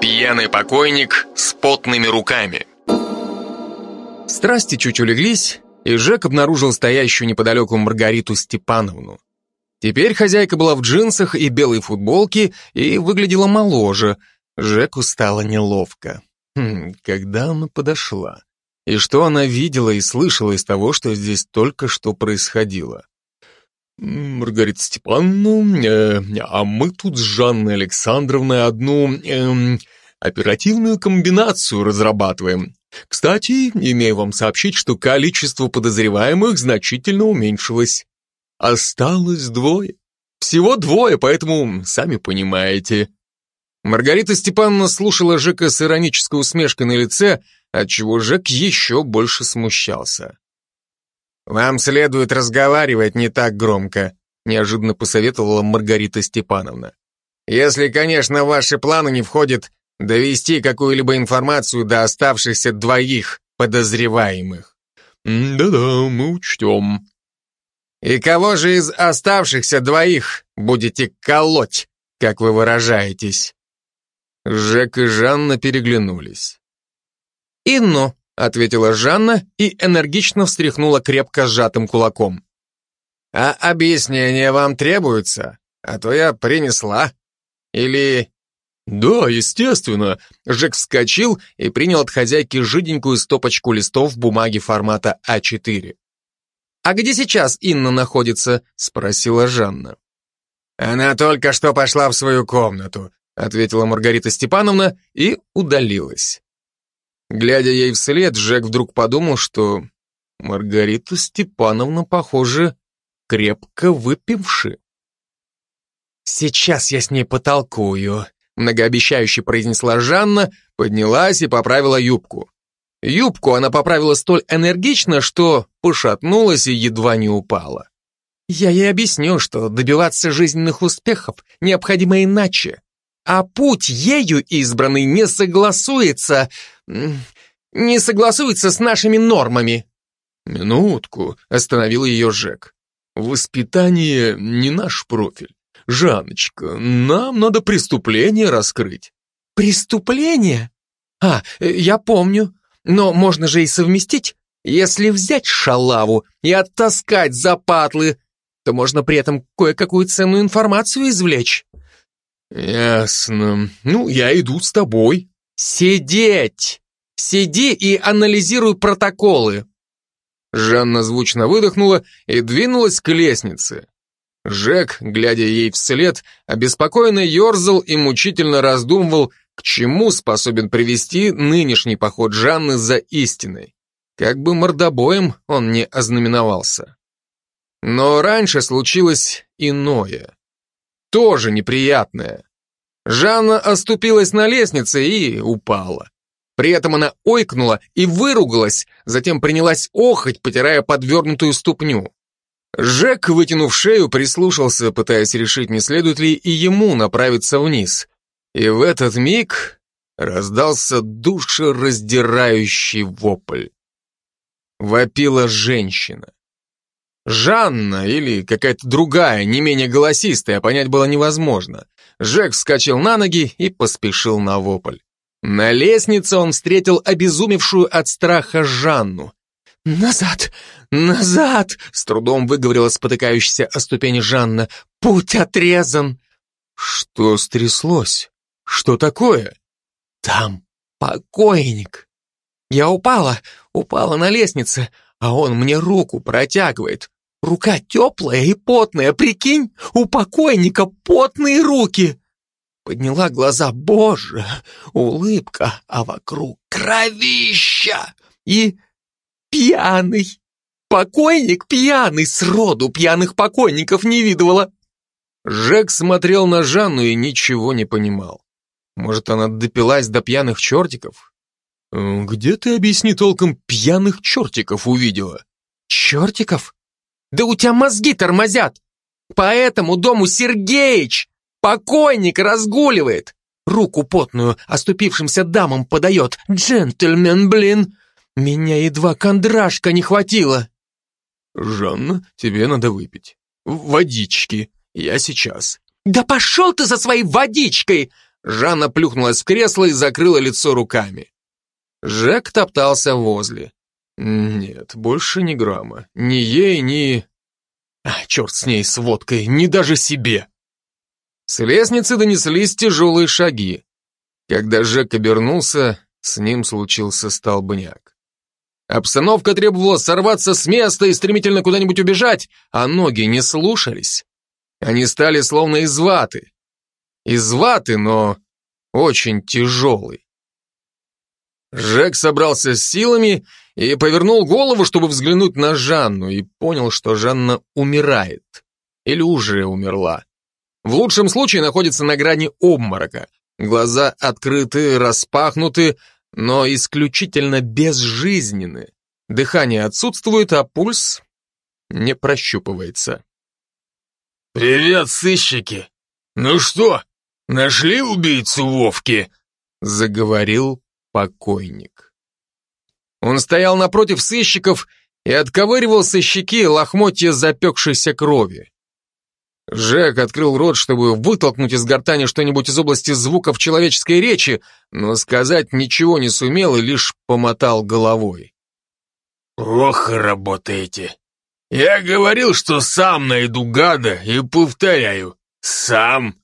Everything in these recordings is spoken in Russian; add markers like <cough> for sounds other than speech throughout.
Пьяный покойник с потными руками. Страсти чуть улеглись, и Жек обнаружил стоящую неподалеку Маргариту Степановну. Теперь хозяйка была в джинсах и белой футболке и выглядела моложе. Жеку стало неловко. Хм, когда она подошла? И что она видела и слышала из того, что здесь только что происходило? Маргарита Степановна, э, а мы тут с Жанной Александровной одну э, оперативную комбинацию разрабатываем. Кстати, имею вам сообщить, что количество подозреваемых значительно уменьшилось. Осталось двое. Всего двое, поэтому сами понимаете. Маргарита Степановна слушала Жека с иронической усмешкой на лице, отчего Жек еще больше смущался. «Вам следует разговаривать не так громко», неожиданно посоветовала Маргарита Степановна. «Если, конечно, в ваши планы не входит довести какую-либо информацию до оставшихся двоих подозреваемых». «Да-да, мы учтем». «И кого же из оставшихся двоих будете колоть, как вы выражаетесь?» Жек и Жанна переглянулись. «Инну», — ответила Жанна и энергично встряхнула крепко сжатым кулаком. «А объяснение вам требуется? А то я принесла. Или...» «Да, естественно». Жек вскочил и принял от хозяйки жиденькую стопочку листов бумаги формата А4. «А где сейчас Инна находится?» — спросила Жанна. «Она только что пошла в свою комнату ответила Маргарита Степановна и удалилась. Глядя ей вслед, Жек вдруг подумал, что Маргарита Степановна, похоже, крепко выпивши. «Сейчас я с ней потолкую», — многообещающе произнесла Жанна, поднялась и поправила юбку. Юбку она поправила столь энергично, что пошатнулась и едва не упала. «Я ей объясню, что добиваться жизненных успехов необходимо иначе а путь ею избранный не согласуется... не согласуется с нашими нормами». «Минутку», — остановил ее Жек. «Воспитание не наш профиль. Жанночка, нам надо преступление раскрыть». «Преступление? А, я помню. Но можно же и совместить. Если взять шалаву и оттаскать за патлы, то можно при этом кое-какую ценную информацию извлечь». «Ясно. Ну, я иду с тобой». «Сидеть! Сиди и анализируй протоколы!» Жанна звучно выдохнула и двинулась к лестнице. Жек, глядя ей вслед, обеспокоенно ерзал и мучительно раздумывал, к чему способен привести нынешний поход Жанны за истиной. Как бы мордобоем он не ознаменовался. Но раньше случилось иное тоже неприятное. Жанна оступилась на лестнице и упала. При этом она ойкнула и выругалась, затем принялась охать, потирая подвернутую ступню. Жек, вытянув шею, прислушался, пытаясь решить, не следует ли и ему направиться вниз. И в этот миг раздался душераздирающий вопль. Вопила женщина. Жанна или какая-то другая, не менее голосистая, понять было невозможно. Жек вскочил на ноги и поспешил на вопль. На лестнице он встретил обезумевшую от страха Жанну. «Назад! Назад!» — с трудом выговорила спотыкающаяся о ступени Жанна. «Путь отрезан!» «Что стряслось? Что такое?» «Там покойник!» «Я упала, упала на лестнице, а он мне руку протягивает. Рука теплая и потная, прикинь, у покойника потные руки. Подняла глаза, боже, улыбка, а вокруг кровища и пьяный. Покойник пьяный, сроду пьяных покойников не видывала. Жек смотрел на Жанну и ничего не понимал. Может, она допилась до пьяных чертиков? «Где ты, объясни толком, пьяных чертиков увидела?» «Чертиков? Да у тебя мозги тормозят! По этому дому Сергеич, покойник, разгуливает! Руку потную оступившимся дамам подает. Джентльмен, блин! Меня едва кондрашка не хватило!» «Жанна, тебе надо выпить. Водички. Я сейчас». «Да пошел ты за своей водичкой!» Жанна плюхнулась в кресло и закрыла лицо руками. Жек топтался возле. Нет, больше ни грамма. Ни ей, ни... А, черт с ней, с водкой, ни даже себе. С лестницы донеслись тяжелые шаги. Когда Жек обернулся, с ним случился столбняк. Обстановка требовала сорваться с места и стремительно куда-нибудь убежать, а ноги не слушались. Они стали словно из ваты. Из ваты, но очень тяжелый. Жек собрался с силами и повернул голову, чтобы взглянуть на Жанну, и понял, что Жанна умирает. Или уже умерла. В лучшем случае находится на грани обморока. Глаза открыты, распахнуты, но исключительно безжизненны. Дыхание отсутствует, а пульс не прощупывается. «Привет, сыщики! Ну что, нашли убийцу Вовки?» заговорил покойник. Он стоял напротив сыщиков и отковыривал со щеки лохмотья запекшейся крови. Жек открыл рот, чтобы вытолкнуть из гортани что-нибудь из области звуков человеческой речи, но сказать ничего не сумел и лишь помотал головой. «Плохо работаете. Я говорил, что сам найду гада, и повторяю, сам.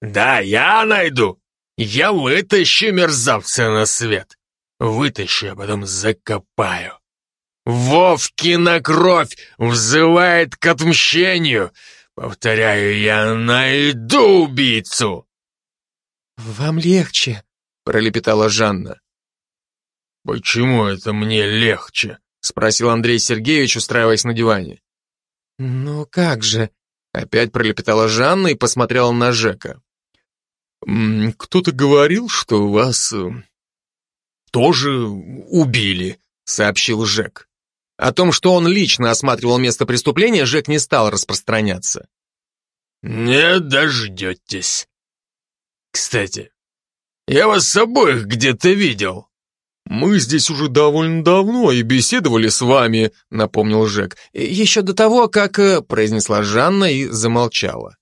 Да, я найду. Я вытащу мерзавца на свет. Вытащу, а потом закопаю. Вовкина кровь взывает к отмщению. Повторяю, я найду убийцу. «Вам легче», — пролепетала Жанна. «Почему это мне легче?» — спросил Андрей Сергеевич, устраиваясь на диване. «Ну как же?» — опять пролепетала Жанна и посмотрела на Жека. «Кто-то говорил, что вас э, тоже убили», — сообщил Жек. О том, что он лично осматривал место преступления, Жек не стал распространяться. «Не дождетесь. Кстати, я вас обоих где-то видел». «Мы здесь уже довольно давно и беседовали с вами», — напомнил Жек. «Еще до того, как...» э, — произнесла Жанна и замолчала.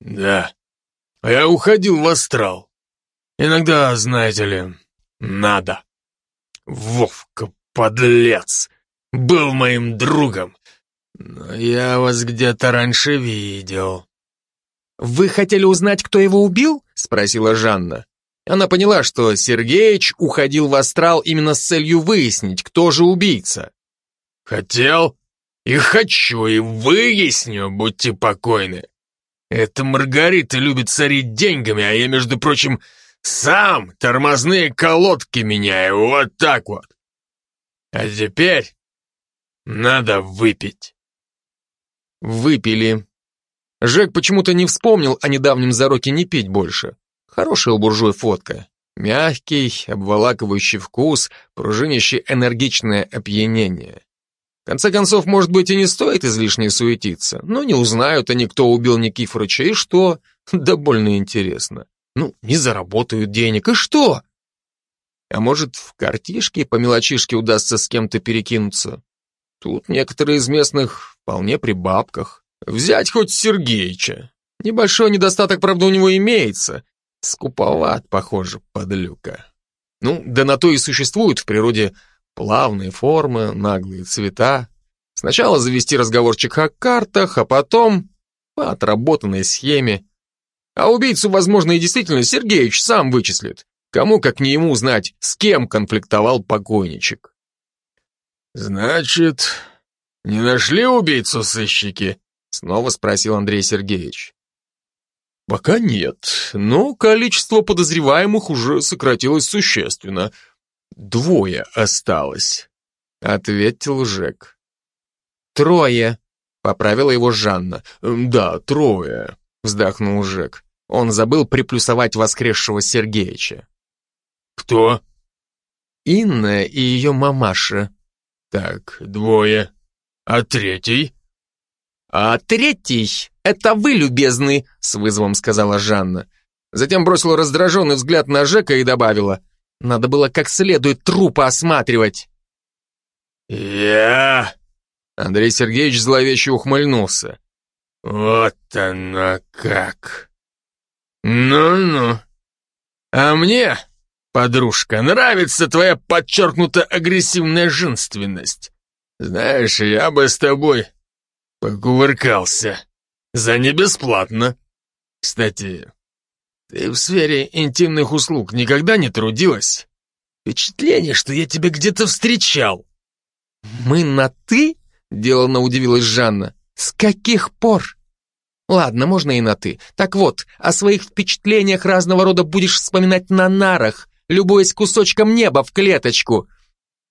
«Да, я уходил в астрал. Иногда, знаете ли, надо. Вовка, подлец, был моим другом, но я вас где-то раньше видел». «Вы хотели узнать, кто его убил?» — спросила Жанна. Она поняла, что Сергеич уходил в астрал именно с целью выяснить, кто же убийца. «Хотел и хочу, и выясню, будьте покойны. Эта Маргарита любит царить деньгами, а я, между прочим, сам тормозные колодки меняю, вот так вот. А теперь надо выпить». Выпили. Жек почему-то не вспомнил о недавнем зароке не пить больше. Хорошая у буржуя фотка. Мягкий, обволакивающий вкус, пружинящий энергичное опьянение. В конце концов, может быть, и не стоит излишне суетиться. Но не узнают они, кто убил Никифорыча, и что? <laughs> Да больно интересно. Ну, не заработают денег, и что? А может, в картишке по мелочишке удастся с кем-то перекинуться? Тут некоторые из местных вполне при бабках. Взять хоть Сергеича. Небольшой недостаток, правда, у него имеется. Скуповат, похоже, подлюка. Ну, да на то и существуют в природе плавные формы, наглые цвета. Сначала завести разговорчик о картах, а потом по отработанной схеме. А убийцу, возможно, и действительно Сергеевич сам вычислит. Кому, как не ему, знать, с кем конфликтовал покойничек. «Значит, не нашли убийцу сыщики?» Снова спросил Андрей Сергеевич. Пока нет, но количество подозреваемых уже сократилось существенно. Двое осталось, ответил Жек. Трое, поправила его Жанна. Да, трое, вздохнул Жек. Он забыл приплюсовать воскресшего Сергеича. Кто? Инна и ее мамаша. Так, двое. А третий? А третий «Это вы, любезный», — с вызовом сказала Жанна. Затем бросила раздраженный взгляд на Жека и добавила. «Надо было как следует трупа осматривать». «Я...» Андрей Сергеевич зловеще ухмыльнулся. «Вот оно как! Ну-ну, А мне, подружка, нравится твоя подчеркнуто агрессивная женственность. Знаешь, я бы с тобой покувыркался. За не бесплатно. Кстати, ты в сфере интимных услуг никогда не трудилась? Впечатление, что я тебя где-то встречал. Мы на «ты»? Деланно удивилась Жанна. С каких пор? Ладно, можно и на «ты». Так вот, о своих впечатлениях разного рода будешь вспоминать на нарах, любуясь кусочком неба в клеточку.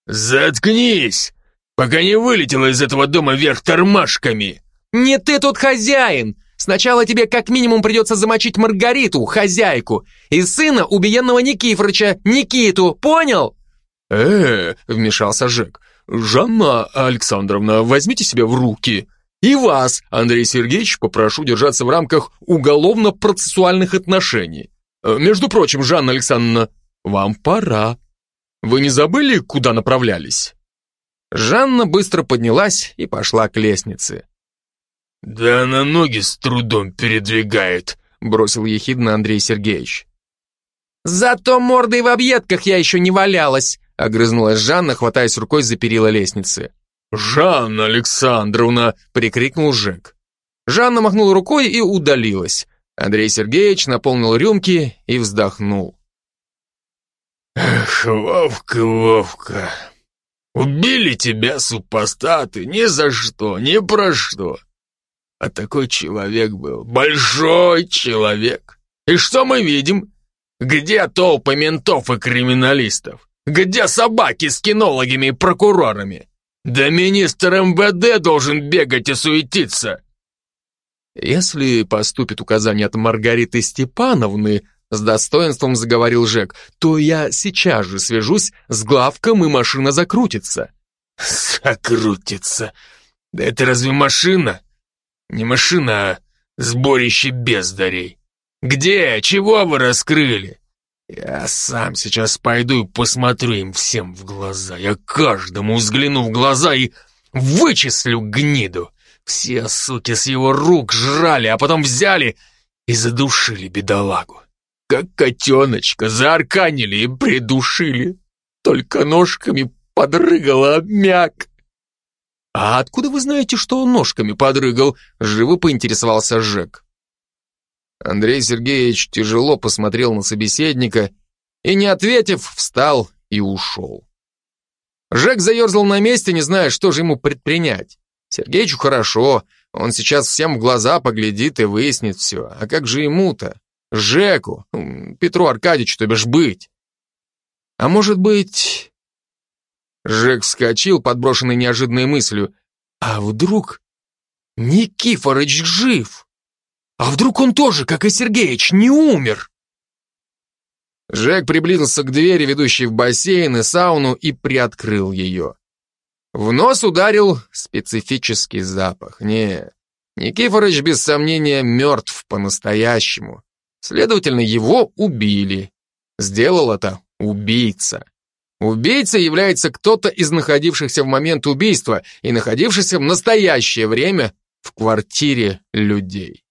Заткнись, пока не вылетела из этого дома вверх тормашками. Не ты тут хозяин. Сначала тебе как минимум придется замочить Маргариту, хозяйку, и сына убиенного Никифорыча, Никиту, понял? э вмешался Жек. «Жанна Александровна, возьмите себя в руки. И вас, Андрей Сергеевич, попрошу держаться в рамках уголовно-процессуальных отношений. Э, между прочим, Жанна Александровна, вам пора. Вы не забыли, куда направлялись?» Жанна быстро поднялась и пошла к лестнице. «Да она ноги с трудом передвигает», — бросил ехидно Андрей Сергеевич. «Зато мордой в объедках я еще не валялась», — огрызнулась Жанна, хватаясь рукой за перила лестницы. «Жанна Александровна!» — прикрикнул Жек. Жанна махнула рукой и удалилась. Андрей Сергеевич наполнил рюмки и вздохнул. «Эх, Вовка, Вовка, убили тебя супостаты ни за что, ни про что. А такой человек был, большой человек. И что мы видим? Где толпы ментов и криминалистов? Где собаки с кинологами и прокурорами? Да министр МВД должен бегать и суетиться. Если поступит указание от Маргариты Степановны, с достоинством заговорил Жек, то я сейчас же свяжусь с главком, и машина закрутится. Закрутится? Да это разве машина? Не машина, а сборище бездарей. Где? Чего вы раскрыли? Я сам сейчас пойду и посмотрю им всем в глаза. Я каждому взгляну в глаза и вычислю гниду. Все суки с его рук жрали, а потом взяли и задушили бедолагу. Как котеночка заарканили и придушили. Только ножками подрыгала обмяк. «А откуда вы знаете, что он ножками подрыгал?» — живо поинтересовался Жек. Андрей Сергеевич тяжело посмотрел на собеседника и, не ответив, встал и ушел. Жек заерзал на месте, не зная, что же ему предпринять. Сергеичу хорошо, он сейчас всем в глаза поглядит и выяснит все. А как же ему-то? Жеку, Петру Аркадьевичу, то бишь быть. А может быть, Жек вскочил, подброшенный неожиданной мыслью. А вдруг Никифорыч жив? А вдруг он тоже, как и Сергеич, не умер? Жек приблизился к двери, ведущей в бассейн и сауну, и приоткрыл ее. В нос ударил специфический запах. Не, Никифорыч без сомнения мертв по-настоящему. Следовательно, его убили. Сделал это убийца. Убийцей является кто-то из находившихся в момент убийства и находившихся в настоящее время в квартире людей.